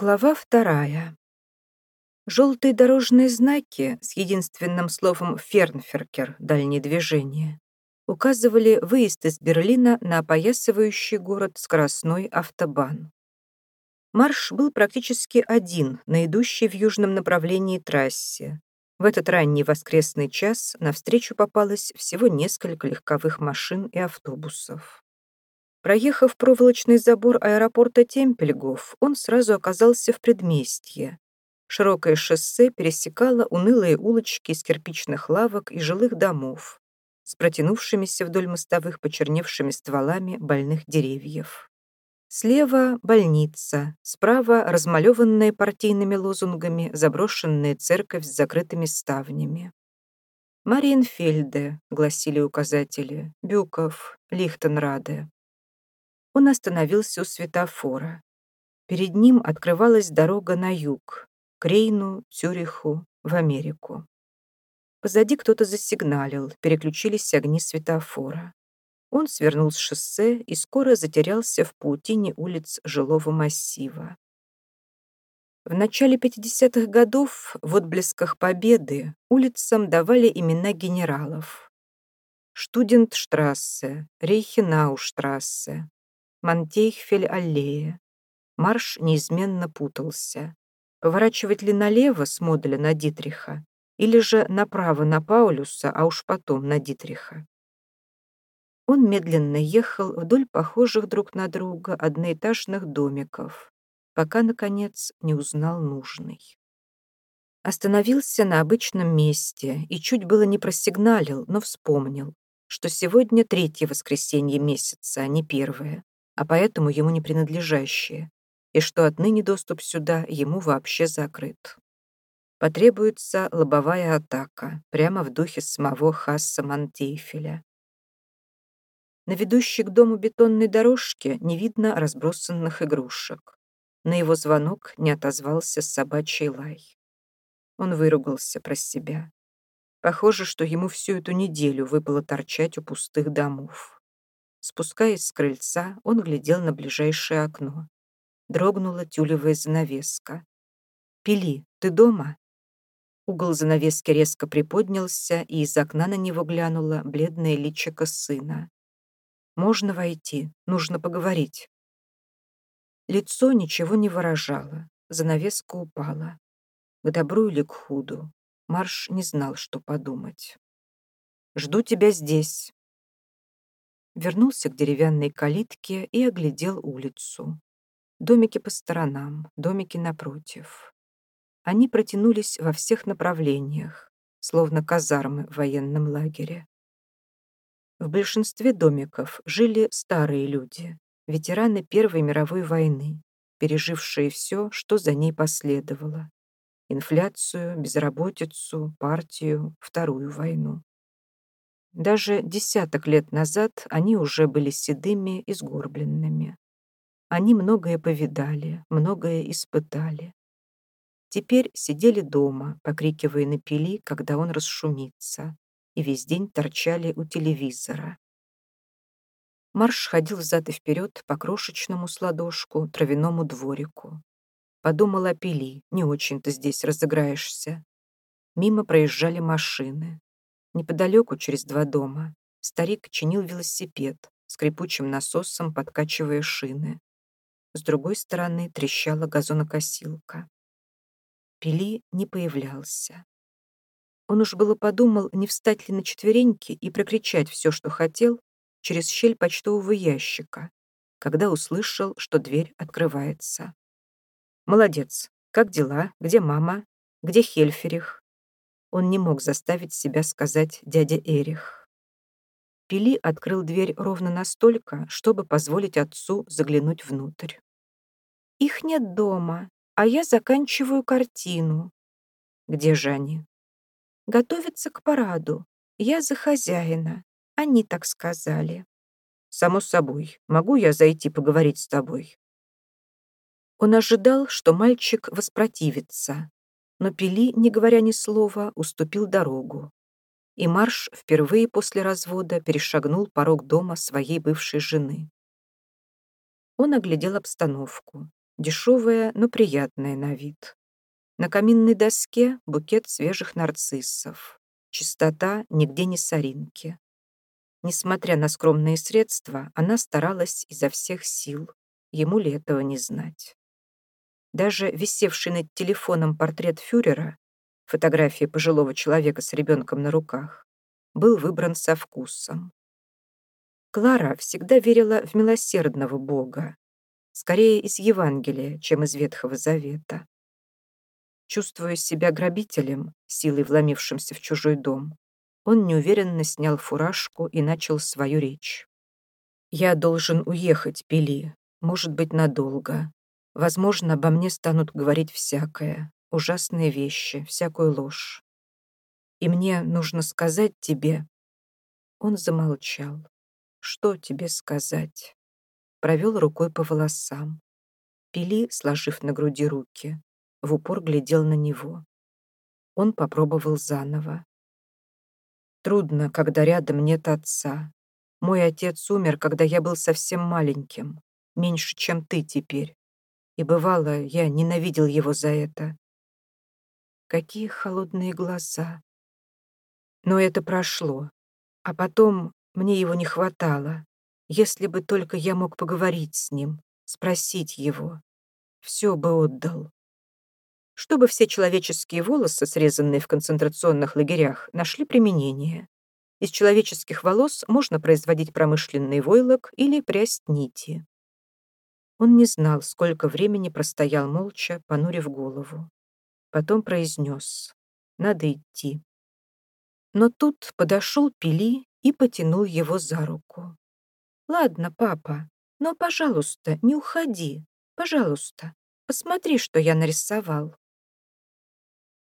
Глава вторая. Желтые дорожные знаки с единственным словом «фернферкер» — дальнее движение указывали выезд из Берлина на опоясывающий город скоростной автобан. Марш был практически один на идущей в южном направлении трассе. В этот ранний воскресный час навстречу попалось всего несколько легковых машин и автобусов. Проехав проволочный забор аэропорта Темпельгоф, он сразу оказался в предместье. Широкое шоссе пересекало унылые улочки из кирпичных лавок и жилых домов с протянувшимися вдоль мостовых почерневшими стволами больных деревьев. Слева — больница, справа — размалеванная партийными лозунгами заброшенная церковь с закрытыми ставнями. «Мариенфельде», — гласили указатели, «Бюков», «Лихтенраде». Он остановился у светофора. Перед ним открывалась дорога на юг, к Рейну, Цюриху, в Америку. Позади кто-то засигналил, переключились огни светофора. Он свернул с шоссе и скоро затерялся в паутине улиц жилого массива. В начале 50-х годов в отблесках победы улицам давали имена генералов. Штудентштрассе, Рейхенауштрассе, Мантейхфель-аллея. Марш неизменно путался. Поворачивать ли налево с модуля на Дитриха, или же направо на Паулюса, а уж потом на Дитриха? Он медленно ехал вдоль похожих друг на друга одноэтажных домиков, пока, наконец, не узнал нужный. Остановился на обычном месте и чуть было не просигналил, но вспомнил, что сегодня третье воскресенье месяца, а не первое а поэтому ему не принадлежащие, и что отныне доступ сюда ему вообще закрыт. Потребуется лобовая атака, прямо в духе самого Хасса Мантейфеля. На ведущей к дому бетонной дорожке не видно разбросанных игрушек. На его звонок не отозвался собачий лай. Он выругался про себя. Похоже, что ему всю эту неделю выпало торчать у пустых домов. Спускаясь с крыльца, он глядел на ближайшее окно. Дрогнула тюлевая занавеска. «Пили, ты дома?» Угол занавески резко приподнялся, и из окна на него глянула бледное личико сына. «Можно войти, нужно поговорить». Лицо ничего не выражало, занавеска упала. К добру или к худу. Марш не знал, что подумать. «Жду тебя здесь», вернулся к деревянной калитке и оглядел улицу. Домики по сторонам, домики напротив. Они протянулись во всех направлениях, словно казармы в военном лагере. В большинстве домиков жили старые люди, ветераны Первой мировой войны, пережившие все, что за ней последовало. Инфляцию, безработицу, партию, Вторую войну. Даже десяток лет назад они уже были седыми и сгорбленными. Они многое повидали, многое испытали. Теперь сидели дома, покрикивая на пили, когда он расшумится, и весь день торчали у телевизора. Марш ходил взад и вперед по крошечному сладошку, травяному дворику. Подумал о пили, не очень-то здесь разыграешься. Мимо проезжали машины. Неподалеку, через два дома, старик чинил велосипед, скрипучим насосом подкачивая шины. С другой стороны трещала газонокосилка. Пили не появлялся. Он уж было подумал, не встать ли на четвереньки и прокричать все, что хотел, через щель почтового ящика, когда услышал, что дверь открывается. «Молодец. Как дела? Где мама? Где Хельферих?» Он не мог заставить себя сказать дядя Эрих. Пили открыл дверь ровно настолько, чтобы позволить отцу заглянуть внутрь. «Их нет дома, а я заканчиваю картину». «Где же они?» «Готовятся к параду. Я за хозяина. Они так сказали». «Само собой. Могу я зайти поговорить с тобой?» Он ожидал, что мальчик воспротивится, но Пели, не говоря ни слова, уступил дорогу. И Марш впервые после развода перешагнул порог дома своей бывшей жены. Он оглядел обстановку. Дешевая, но приятная на вид. На каминной доске букет свежих нарциссов. Чистота, нигде не соринки. Несмотря на скромные средства, она старалась изо всех сил. Ему ли этого не знать? Даже висевший над телефоном портрет фюрера, фотография пожилого человека с ребенком на руках, был выбран со вкусом. Клара всегда верила в милосердного Бога, скорее из Евангелия, чем из Ветхого Завета. Чувствуя себя грабителем, силой вломившимся в чужой дом, он неуверенно снял фуражку и начал свою речь. «Я должен уехать, Пили, может быть, надолго. Возможно, обо мне станут говорить всякое, ужасные вещи, всякую ложь. И мне нужно сказать тебе...» Он замолчал. «Что тебе сказать?» Провел рукой по волосам. Пили, сложив на груди руки, в упор глядел на него. Он попробовал заново. Трудно, когда рядом нет отца. Мой отец умер, когда я был совсем маленьким, меньше, чем ты теперь. И бывало, я ненавидел его за это. Какие холодные глаза. Но это прошло. А потом мне его не хватало. Если бы только я мог поговорить с ним, спросить его. Все бы отдал чтобы все человеческие волосы, срезанные в концентрационных лагерях, нашли применение. Из человеческих волос можно производить промышленный войлок или прясть нити. Он не знал, сколько времени простоял молча, понурив голову. Потом произнес «Надо идти». Но тут подошел Пили и потянул его за руку. «Ладно, папа, но, пожалуйста, не уходи. Пожалуйста, посмотри, что я нарисовал».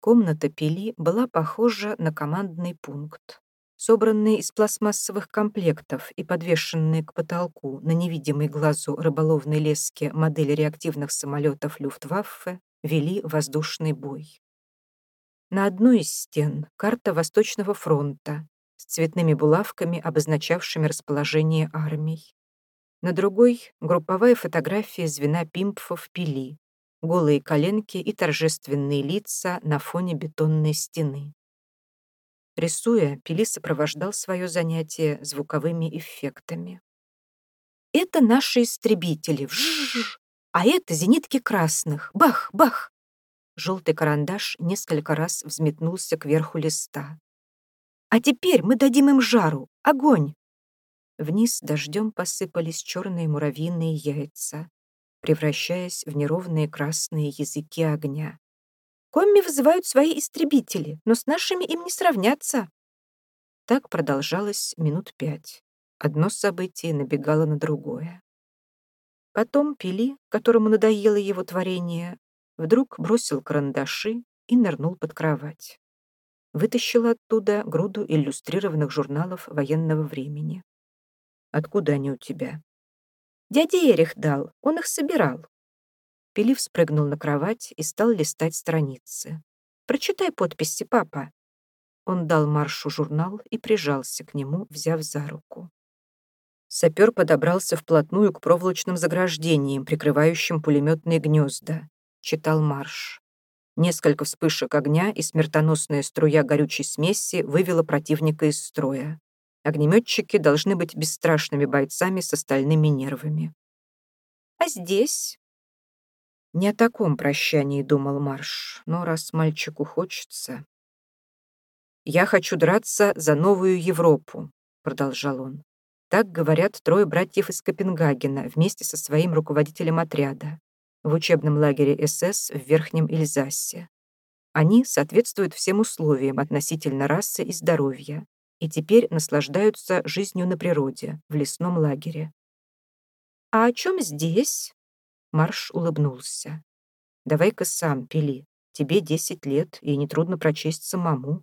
Комната Пили была похожа на командный пункт. Собранные из пластмассовых комплектов и подвешенные к потолку на невидимой глазу рыболовной леске модели реактивных самолетов Люфтваффе вели воздушный бой. На одной из стен карта Восточного фронта с цветными булавками, обозначавшими расположение армий. На другой — групповая фотография звена пимпфов Пили, голые коленки и торжественные лица на фоне бетонной стены. Рисуя, Пили сопровождал свое занятие звуковыми эффектами. «Это наши истребители, вжжж, а это зенитки красных, бах, бах!» Желтый карандаш несколько раз взметнулся кверху листа. «А теперь мы дадим им жару, огонь!» Вниз дождем посыпались черные муравьиные яйца превращаясь в неровные красные языки огня. «Комми вызывают свои истребители, но с нашими им не сравняться». Так продолжалось минут пять. Одно событие набегало на другое. Потом Пили, которому надоело его творение, вдруг бросил карандаши и нырнул под кровать. Вытащил оттуда груду иллюстрированных журналов военного времени. «Откуда они у тебя?» Дядя Эрих дал, он их собирал. Пилив спрыгнул на кровать и стал листать страницы. «Прочитай подписи, папа». Он дал Маршу журнал и прижался к нему, взяв за руку. Сапер подобрался вплотную к проволочным заграждениям, прикрывающим пулеметные гнезда. Читал марш. Несколько вспышек огня и смертоносная струя горючей смеси вывела противника из строя. Огнеметчики должны быть бесстрашными бойцами с остальными нервами. А здесь? Не о таком прощании думал Марш, но раз мальчику хочется... «Я хочу драться за новую Европу», — продолжал он. Так говорят трое братьев из Копенгагена вместе со своим руководителем отряда в учебном лагере СС в Верхнем Эльзасе. Они соответствуют всем условиям относительно расы и здоровья, и теперь наслаждаются жизнью на природе, в лесном лагере. «А о чем здесь?» Марш улыбнулся. «Давай-ка сам пили. Тебе десять лет, и нетрудно прочесть самому».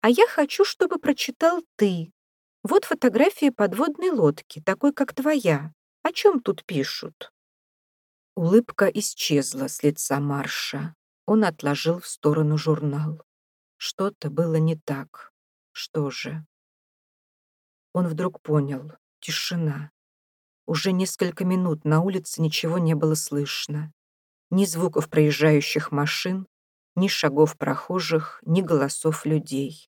«А я хочу, чтобы прочитал ты. Вот фотография подводной лодки, такой, как твоя. О чем тут пишут?» Улыбка исчезла с лица Марша. Он отложил в сторону журнал. Что-то было не так. Что же? Он вдруг понял. Тишина. Уже несколько минут на улице ничего не было слышно. Ни звуков проезжающих машин, ни шагов прохожих, ни голосов людей.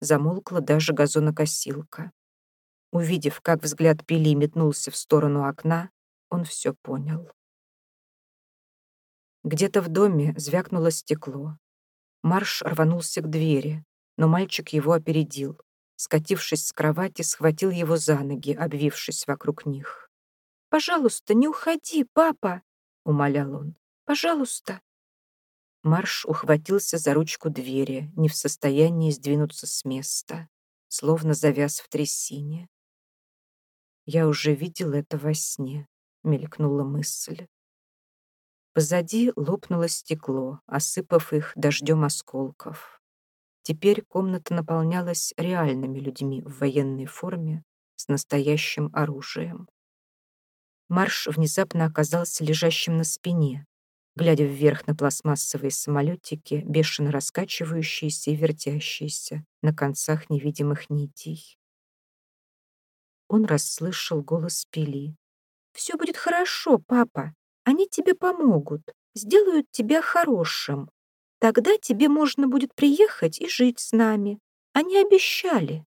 Замолкла даже газонокосилка. Увидев, как взгляд Пили метнулся в сторону окна, он все понял. Где-то в доме звякнуло стекло. Марш рванулся к двери, но мальчик его опередил. Скатившись с кровати, схватил его за ноги, обвившись вокруг них. «Пожалуйста, не уходи, папа!» — умолял он. «Пожалуйста!» Марш ухватился за ручку двери, не в состоянии сдвинуться с места, словно завяз в трясине. «Я уже видел это во сне», — мелькнула мысль. Позади лопнуло стекло, осыпав их дождем осколков. Теперь комната наполнялась реальными людьми в военной форме с настоящим оружием. Марш внезапно оказался лежащим на спине, глядя вверх на пластмассовые самолетики, бешено раскачивающиеся и вертящиеся на концах невидимых нитей. Он расслышал голос Пили. «Все будет хорошо, папа. Они тебе помогут, сделают тебя хорошим. Тогда тебе можно будет приехать и жить с нами. Они обещали».